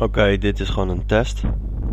Oké, dit is gewoon een test.